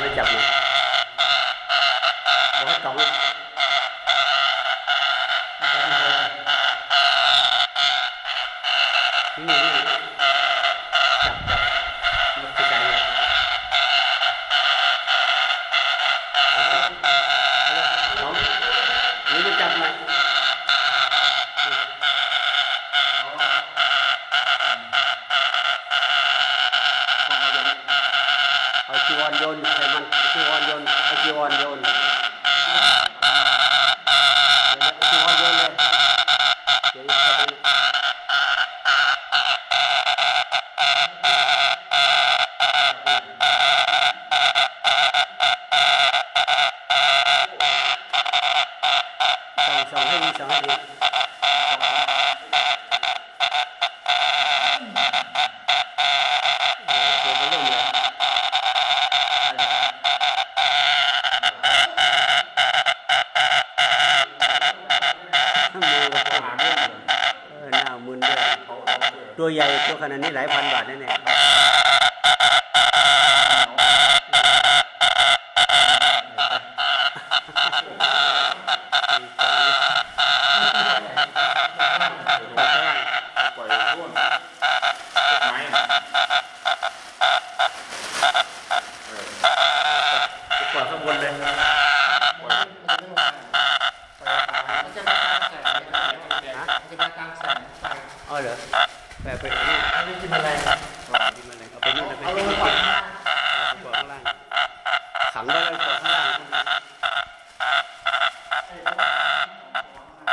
nó chập này bỏ hết cọng luôn. Thank you. จีวรโยนใส่มันเอาจีวรโยนเอาจีวรโยนเดี๋ยวๆเอาจีวรโยนเลยเดี๋ยวเข้าไป ส่องส่องให้ดีส่องให้ดี มือเออหน้ามึนด้วยตัวใหญ่ตัวขนาดนี้หลายพันบาทแน่ๆปล่อยข้างล่างปล่อยร่วนติดไม้อะไปล่อยข้างบนเลยปล่อยมันจะมาตามแสงมัน จะมาตางแสงอ๋อเหรอแบบไปไหนนี่อันนี้กินแมลงเอาไปนู่นเอาไปเอาลงที่